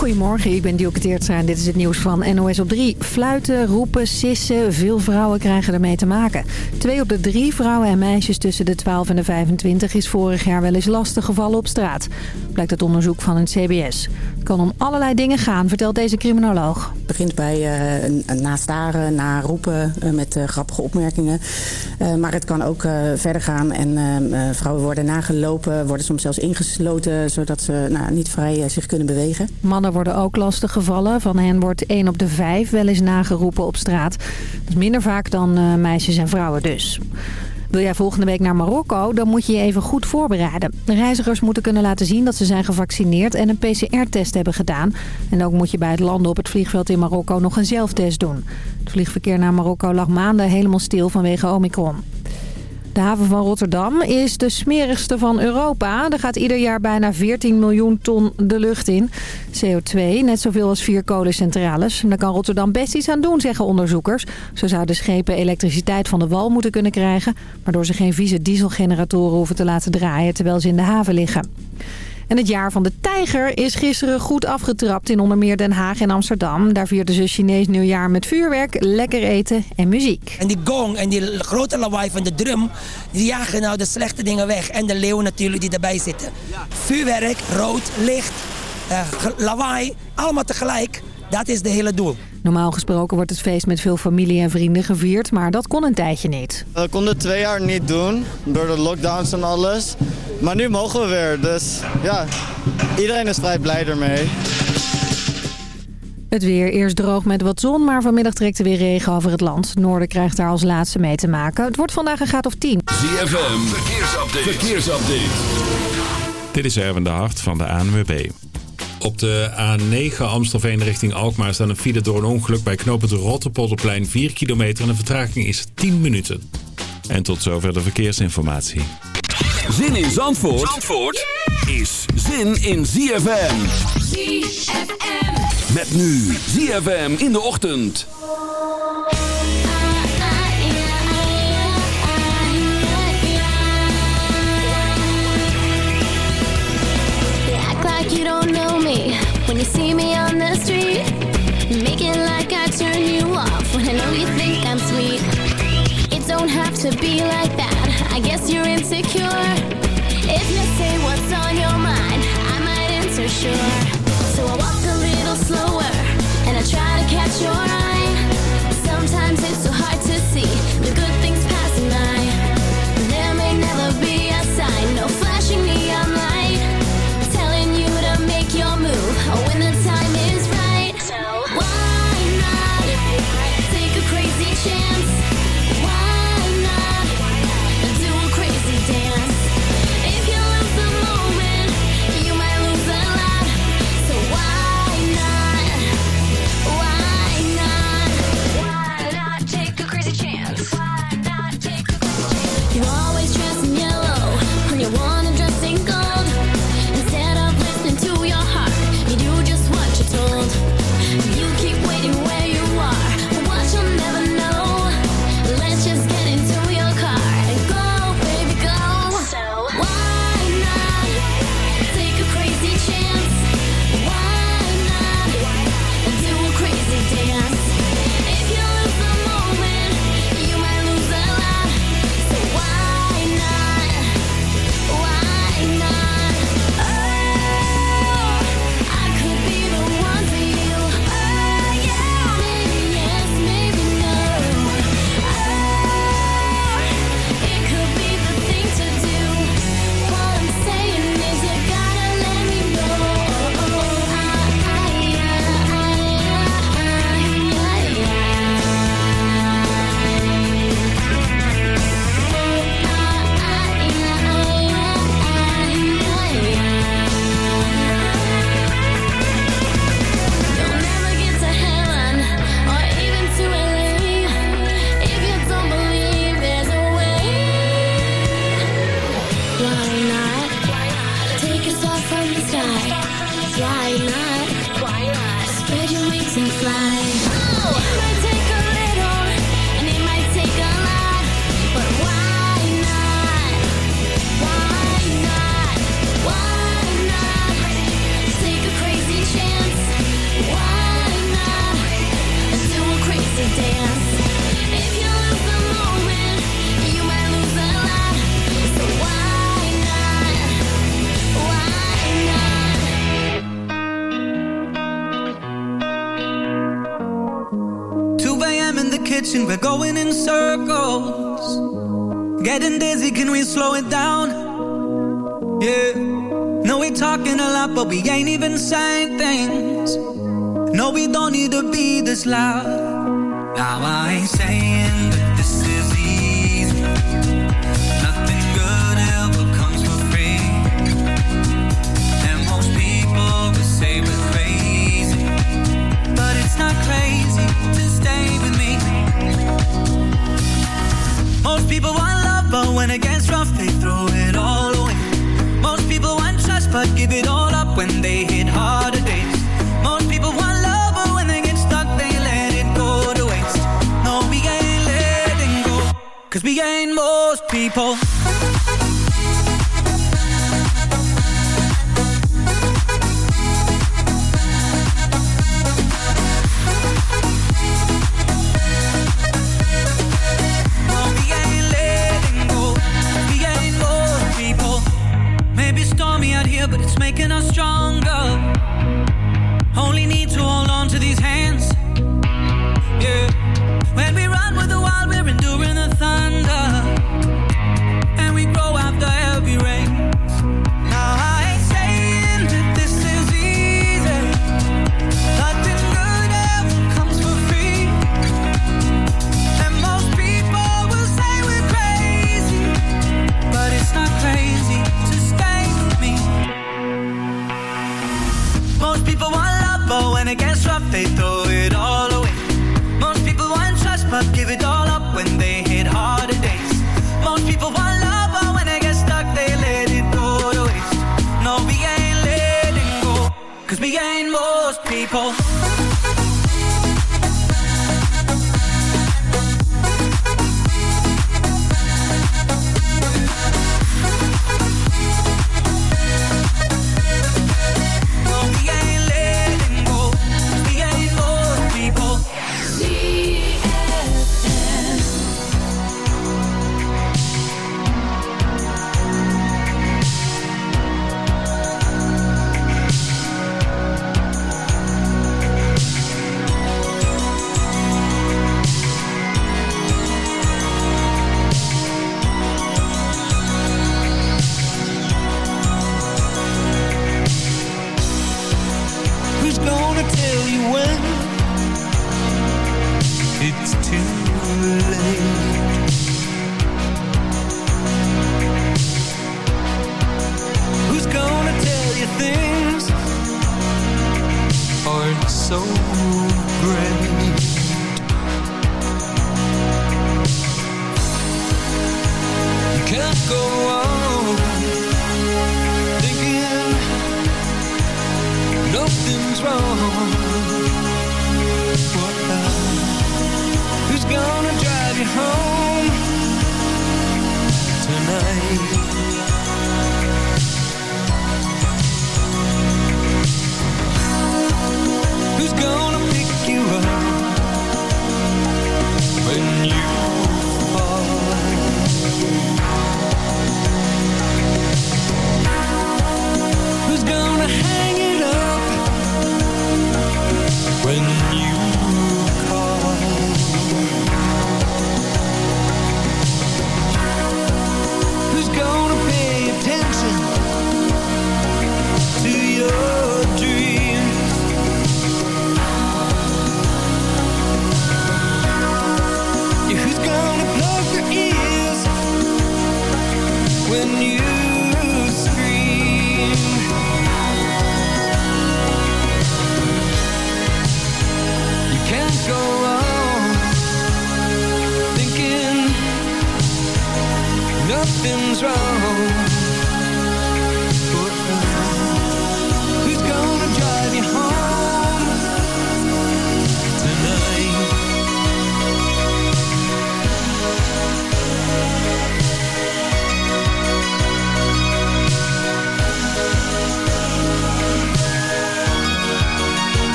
Goedemorgen, ik ben Dielke Teertstra en dit is het nieuws van NOS op 3. Fluiten, roepen, sissen, veel vrouwen krijgen ermee te maken. Twee op de drie vrouwen en meisjes tussen de 12 en de 25 is vorig jaar wel eens lastig gevallen op straat. Blijkt uit onderzoek van het CBS. Het kan om allerlei dingen gaan, vertelt deze criminoloog. Het begint bij uh, na staren, na roepen uh, met uh, grappige opmerkingen. maar het kan ook verder gaan en vrouwen worden nagelopen, worden soms zelfs ingesloten... zodat ze nou, niet vrij zich kunnen bewegen. Mannen worden ook lastig gevallen. Van hen wordt 1 op de 5 wel eens nageroepen op straat. Dat is minder vaak dan meisjes en vrouwen dus. Wil jij volgende week naar Marokko, dan moet je je even goed voorbereiden. De reizigers moeten kunnen laten zien dat ze zijn gevaccineerd en een PCR-test hebben gedaan. En ook moet je bij het landen op het vliegveld in Marokko nog een zelftest doen. Het vliegverkeer naar Marokko lag maanden helemaal stil vanwege Omicron. De haven van Rotterdam is de smerigste van Europa. Er gaat ieder jaar bijna 14 miljoen ton de lucht in. CO2, net zoveel als vier kolencentrales. Daar kan Rotterdam best iets aan doen, zeggen onderzoekers. Zo zouden schepen elektriciteit van de wal moeten kunnen krijgen... waardoor ze geen vieze dieselgeneratoren hoeven te laten draaien... terwijl ze in de haven liggen. En het jaar van de tijger is gisteren goed afgetrapt in onder meer Den Haag en Amsterdam. Daar vierden ze Chinees nieuwjaar met vuurwerk, lekker eten en muziek. En die gong en die grote lawaai van de drum, die jagen nou de slechte dingen weg. En de leeuwen natuurlijk die erbij zitten. Vuurwerk, rood, licht, uh, lawaai, allemaal tegelijk. Dat is de hele doel. Normaal gesproken wordt het feest met veel familie en vrienden gevierd, maar dat kon een tijdje niet. We konden twee jaar niet doen, door de lockdowns en alles. Maar nu mogen we weer, dus ja, iedereen is vrij blij ermee. Het weer eerst droog met wat zon, maar vanmiddag trekt er weer regen over het land. Noorden krijgt daar als laatste mee te maken. Het wordt vandaag een graad of 10. ZFM, verkeersupdate. verkeersupdate. Dit is Erwin de Hart van de ANWB. Op de A9 Amstelveen richting Alkmaar staan een file door een ongeluk bij knooppunt Rotterpolderplein 4 kilometer en de vertraging is 10 minuten. En tot zover de verkeersinformatie. Zin in Zandvoort, Zandvoort is zin in ZFM. ZFM. Met nu ZFM in de ochtend. You don't know me when you see me on the street. Make it like I turn you off when I know you think I'm sweet. It don't have to be like that. I guess you're insecure. If you say what's on your mind, I might answer sure. So I walk a little slower and I try to catch your eye. Sometimes it's so hard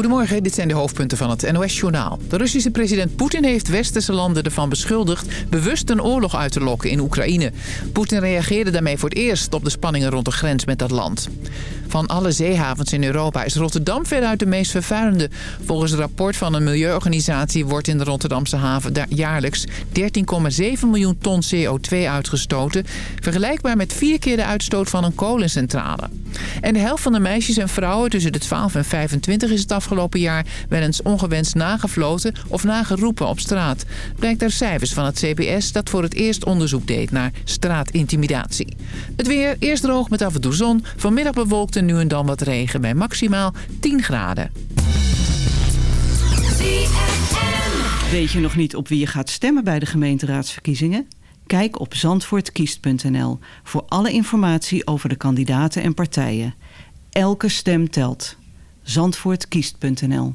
Goedemorgen, dit zijn de hoofdpunten van het NOS-journaal. De Russische president Poetin heeft westerse landen ervan beschuldigd... bewust een oorlog uit te lokken in Oekraïne. Poetin reageerde daarmee voor het eerst op de spanningen rond de grens met dat land. Van alle zeehavens in Europa is Rotterdam veruit de meest vervuilende. Volgens een rapport van een milieuorganisatie wordt in de Rotterdamse haven jaarlijks 13,7 miljoen ton CO2 uitgestoten. Vergelijkbaar met vier keer de uitstoot van een kolencentrale. En de helft van de meisjes en vrouwen tussen de 12 en 25 is het afgelopen jaar wel eens ongewenst nagefloten of nageroepen op straat. Blijkt uit cijfers van het CBS dat voor het eerst onderzoek deed naar straatintimidatie. Het weer, eerst droog met af en toe zon, vanmiddag bewolkt nu en dan wat regen bij maximaal 10 graden. Weet je nog niet op wie je gaat stemmen bij de gemeenteraadsverkiezingen? Kijk op zandvoortkiest.nl voor alle informatie over de kandidaten en partijen. Elke stem telt. Zandvoortkiest.nl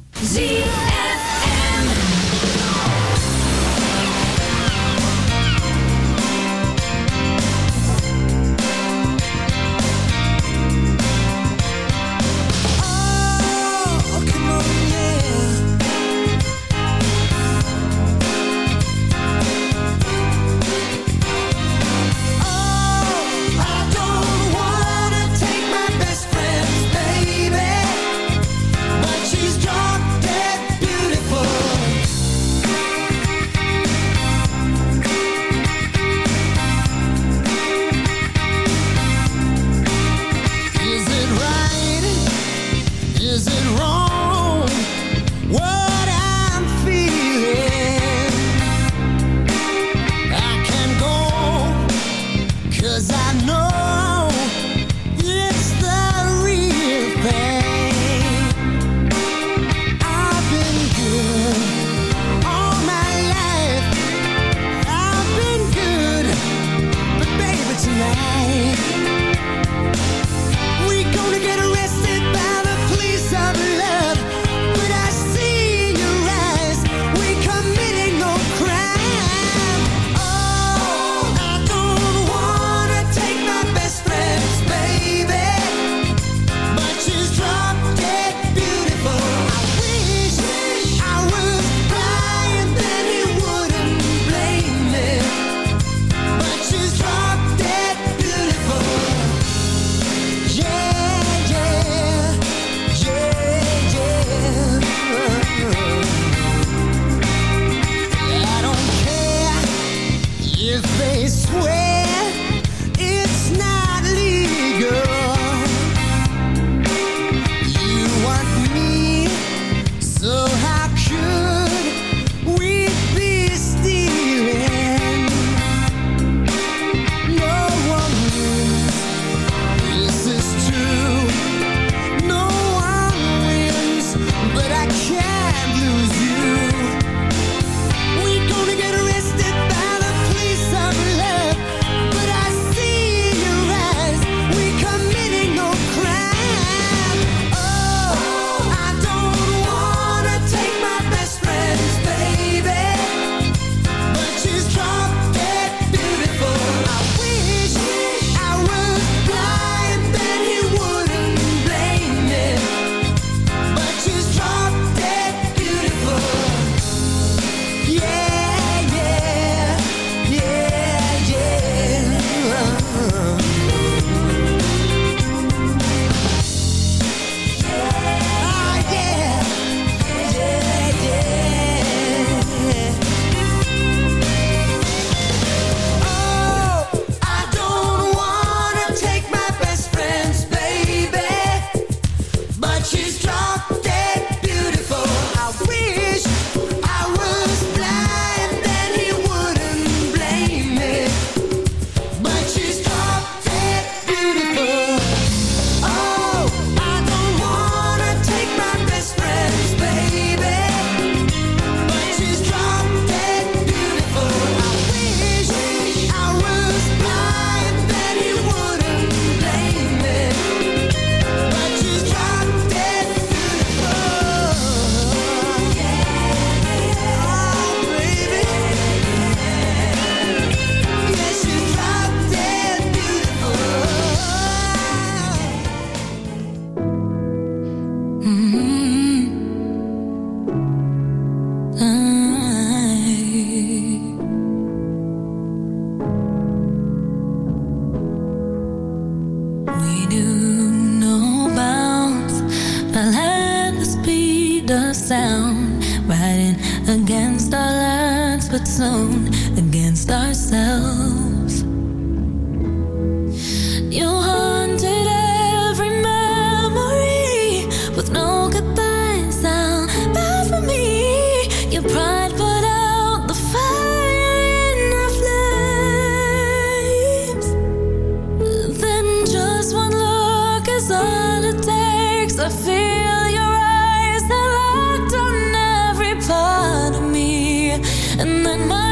my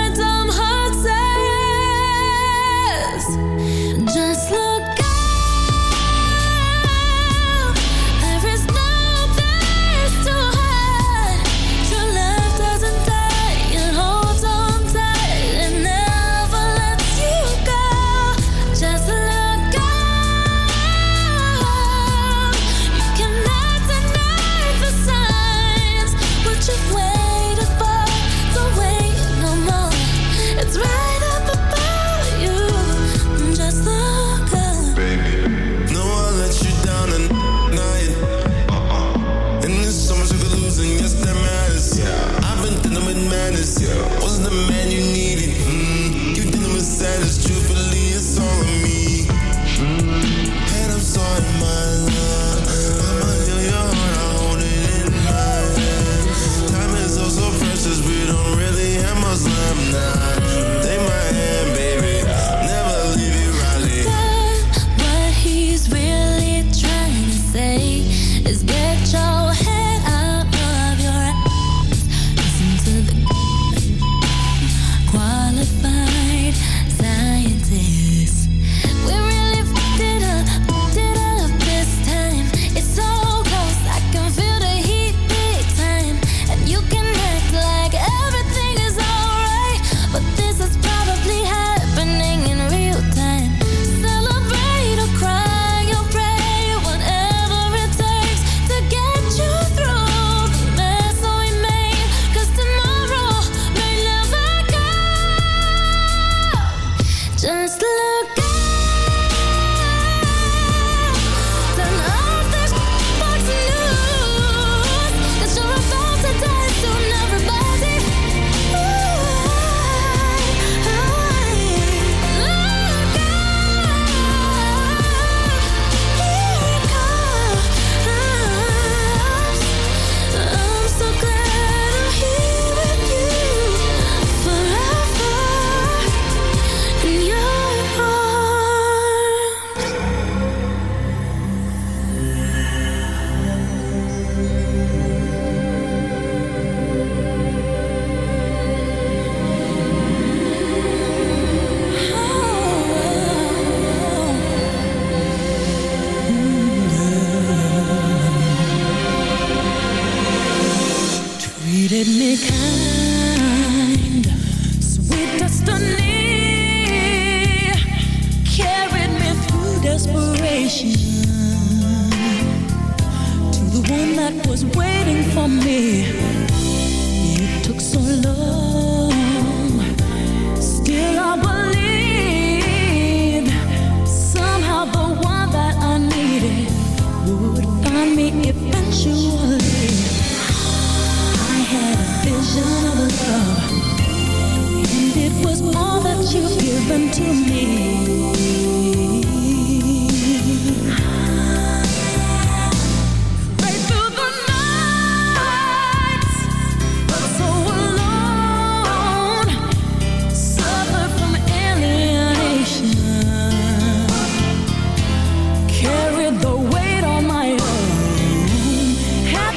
Just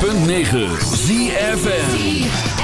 106.9 ZFN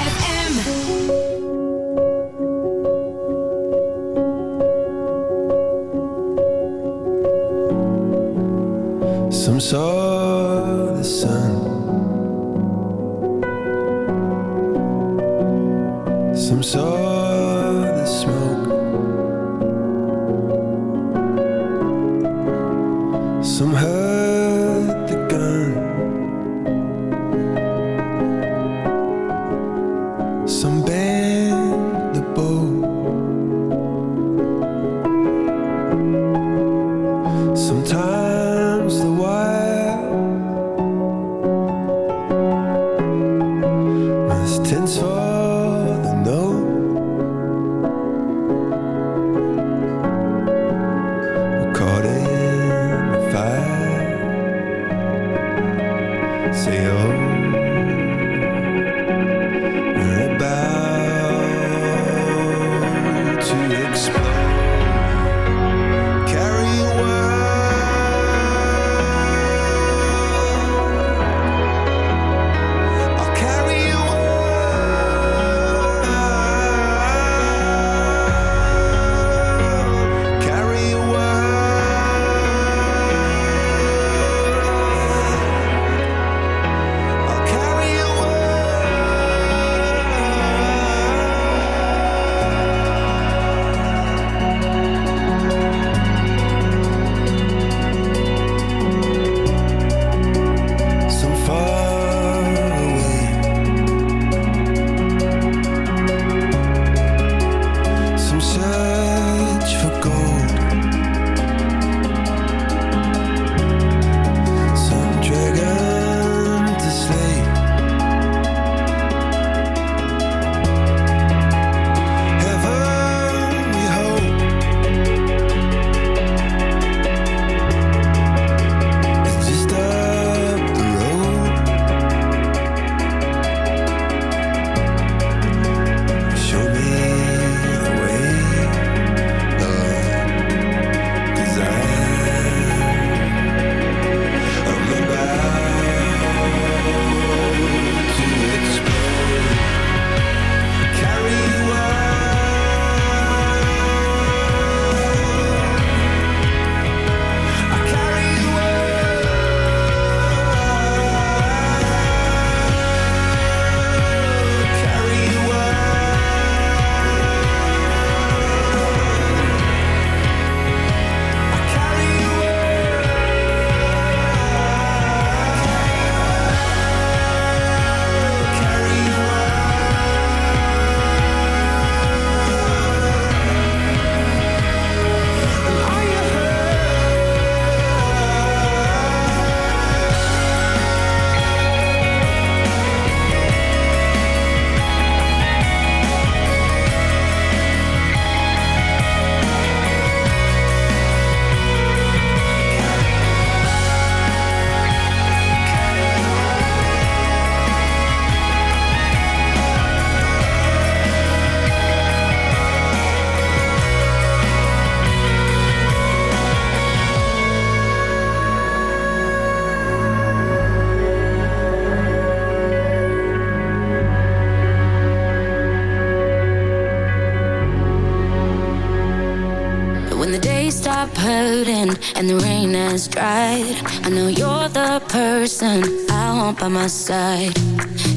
I know you're the person I want by my side.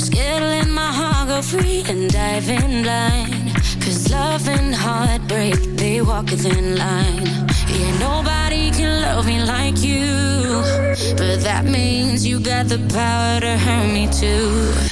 Skittling my heart go free and diving line Cause love and heartbreak, they walk a thin line. Yeah, nobody can love me like you. But that means you got the power to hurt me too.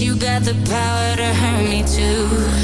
you got the power to hurt me too.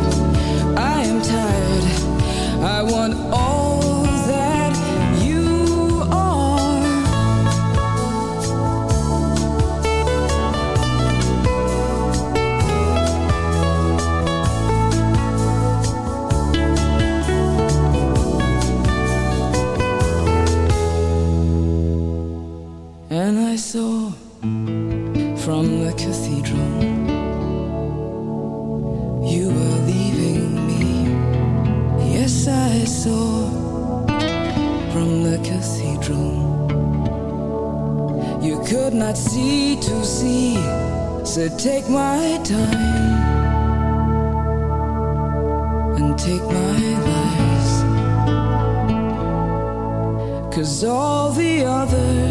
I want take my time and take my lies. Cause all the others